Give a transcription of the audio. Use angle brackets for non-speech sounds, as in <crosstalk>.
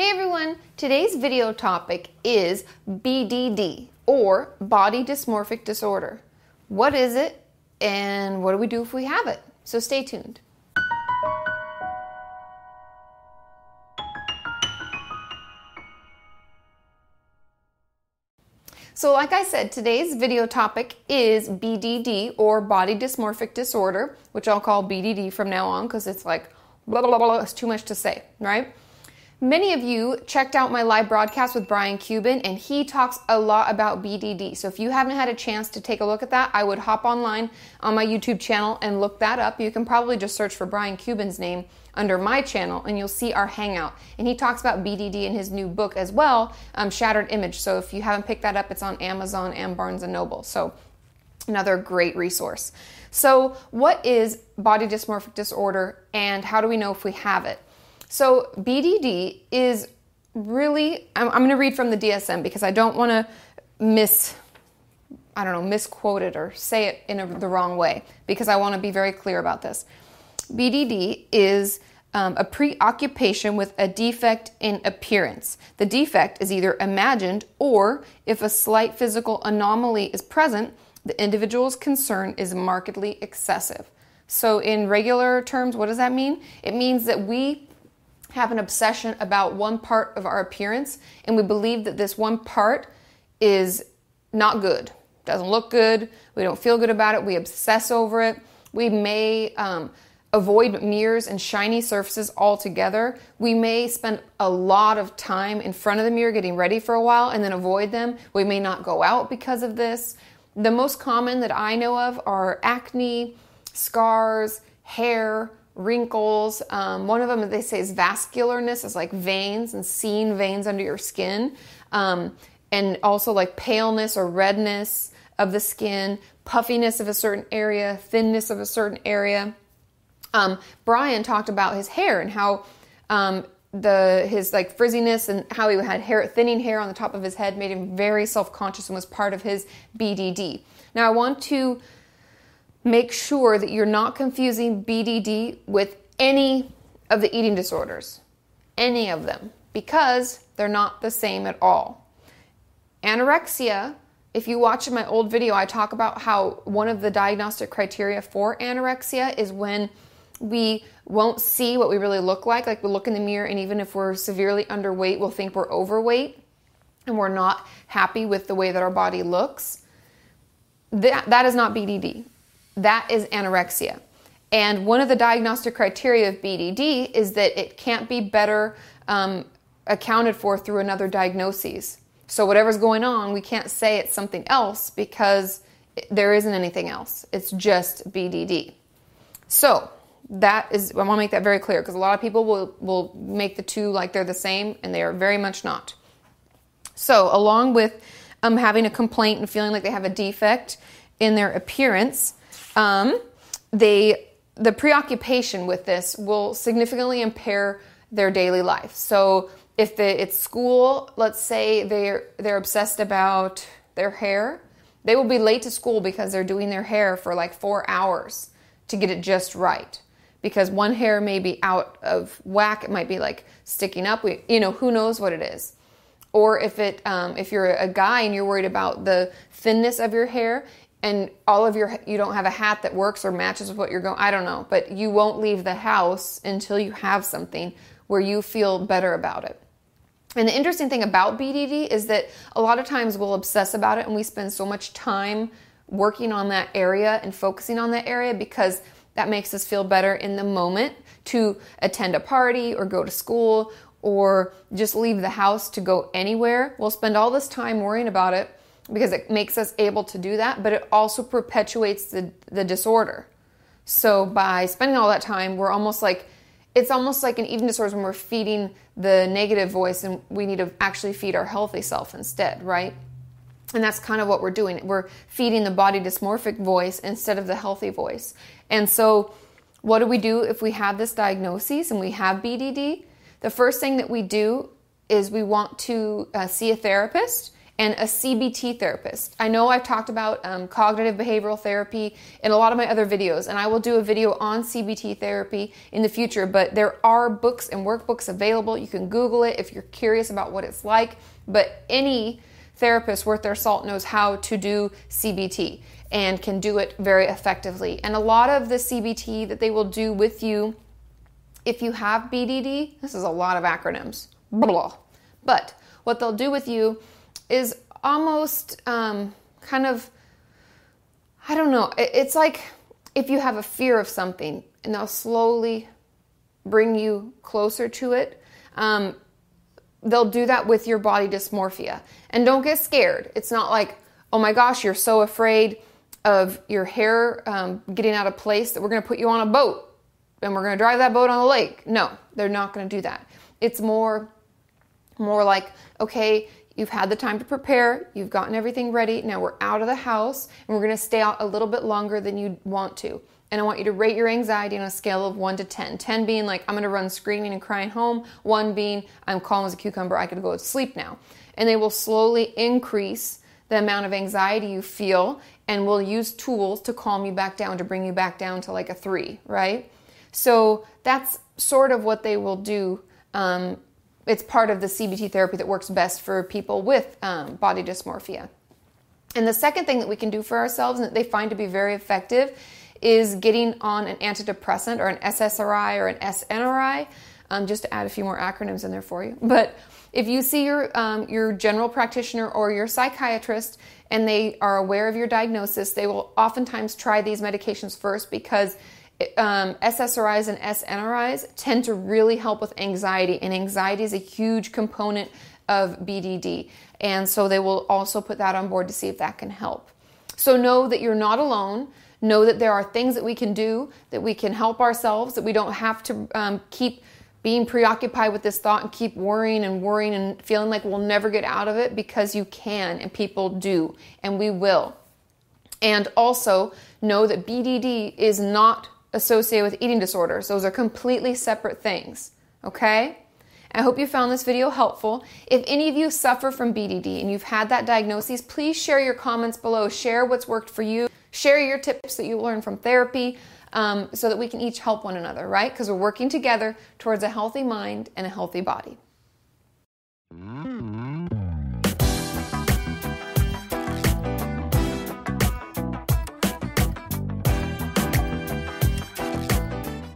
Hey everyone, today's video topic is BDD or body dysmorphic disorder. What is it and what do we do if we have it? So stay tuned. So, like I said, today's video topic is BDD or body dysmorphic disorder, which I'll call BDD from now on because it's like blah, blah, blah, blah, it's too much to say, right? Many of you checked out my live broadcast with Brian Cuban, and he talks a lot about BDD. So if you haven't had a chance to take a look at that, I would hop online on my YouTube channel and look that up. You can probably just search for Brian Cuban's name under my channel, and you'll see our hangout. And he talks about BDD in his new book as well, um, Shattered Image. So if you haven't picked that up, it's on Amazon and Barnes and Noble. So another great resource. So, what is body dysmorphic disorder, and how do we know if we have it? So, BDD is really, I'm, I'm going to read from the DSM because I don't want to miss, I don't know, misquote it or say it in a, the wrong way because I want to be very clear about this. BDD is um, a preoccupation with a defect in appearance. The defect is either imagined or, if a slight physical anomaly is present, the individual's concern is markedly excessive. So, in regular terms, what does that mean? It means that we have an obsession about one part of our appearance and we believe that this one part is not good, doesn't look good, we don't feel good about it, we obsess over it. We may um, avoid mirrors and shiny surfaces altogether. We may spend a lot of time in front of the mirror getting ready for a while and then avoid them. We may not go out because of this. The most common that I know of are acne, scars, hair, wrinkles. Um, one of them they say is vascularness, is like veins and seeing veins under your skin, um, and also like paleness or redness of the skin, puffiness of a certain area, thinness of a certain area. Um, Brian talked about his hair and how um, the his like frizziness and how he had hair thinning hair on the top of his head made him very self-conscious and was part of his BDD. Now I want to make sure that you're not confusing BDD with any of the eating disorders, any of them, because they're not the same at all. Anorexia, if you watch my old video, I talk about how one of the diagnostic criteria for anorexia is when we won't see what we really look like. Like we look in the mirror, and even if we're severely underweight, we'll think we're overweight and we're not happy with the way that our body looks. That, that is not BDD. That is anorexia. And one of the diagnostic criteria of BDD is that it can't be better um, accounted for through another diagnosis. So, whatever's going on, we can't say it's something else because there isn't anything else. It's just BDD. So, that is, I want to make that very clear because a lot of people will, will make the two like they're the same, and they are very much not. So, along with um, having a complaint and feeling like they have a defect in their appearance, um, they the preoccupation with this will significantly impair their daily life. So if the, it's school, let's say they're they're obsessed about their hair, they will be late to school because they're doing their hair for like four hours to get it just right. Because one hair may be out of whack, it might be like sticking up. We, you know, who knows what it is. Or if it, um, if you're a guy and you're worried about the thinness of your hair, and all of your you don't have a hat that works or matches with what you're going I don't know, but you won't leave the house until you have something where you feel better about it. And the interesting thing about BDD is that a lot of times we'll obsess about it and we spend so much time working on that area and focusing on that area because that makes us feel better in the moment to attend a party or go to school or just leave the house to go anywhere. We'll spend all this time worrying about it because it makes us able to do that, but it also perpetuates the, the disorder. So by spending all that time, we're almost like it's almost like an eating disorder when we're feeding the negative voice and we need to actually feed our healthy self instead, right? And that's kind of what we're doing. We're feeding the body dysmorphic voice instead of the healthy voice. And so, what do we do if we have this diagnosis and we have BDD? The first thing that we do is we want to uh, see a therapist and a CBT therapist. I know I've talked about um, cognitive behavioral therapy in a lot of my other videos, and I will do a video on CBT therapy in the future, but there are books and workbooks available. You can Google it if you're curious about what it's like, but any therapist worth their salt knows how to do CBT and can do it very effectively. And a lot of the CBT that they will do with you if you have BDD, this is a lot of acronyms, blah. But what they'll do with you is almost um, kind of, I don't know, it's like if you have a fear of something and they'll slowly bring you closer to it. Um, they'll do that with your body dysmorphia. And don't get scared. It's not like, oh my gosh, you're so afraid of your hair um, getting out of place that we're going to put you on a boat and we're going to drive that boat on the lake. No, they're not going to do that. It's more more like, okay, you've had the time to prepare, you've gotten everything ready. Now we're out of the house and we're going to stay out a little bit longer than you want to. And I want you to rate your anxiety on a scale of 1 to 10. 10 being like, I'm going to run screaming and crying home. 1 being, I'm calm as a cucumber, I could go to sleep now. And they will slowly increase the amount of anxiety you feel and will use tools to calm you back down, to bring you back down to like a 3, right? So that's sort of what they will do. Um, it's part of the CBT therapy that works best for people with um, body dysmorphia. And the second thing that we can do for ourselves and that they find to be very effective is getting on an antidepressant or an SSRI or an SNRI, um, just to add a few more acronyms in there for you. <laughs> But if you see your um, your general practitioner or your psychiatrist and they are aware of your diagnosis, they will oftentimes try these medications first because um, SSRIs and SNRIs tend to really help with anxiety, and anxiety is a huge component of BDD. And so they will also put that on board to see if that can help. So know that you're not alone. Know that there are things that we can do, that we can help ourselves, that we don't have to um, keep being preoccupied with this thought and keep worrying and worrying and feeling like we'll never get out of it because you can and people do and we will. And also know that BDD is not associated with eating disorders. Those are completely separate things. Okay? I hope you found this video helpful. If any of you suffer from BDD and you've had that diagnosis, please share your comments below. Share what's worked for you. Share your tips that you learned from therapy um, so that we can each help one another, right? Because we're working together towards a healthy mind and a healthy body.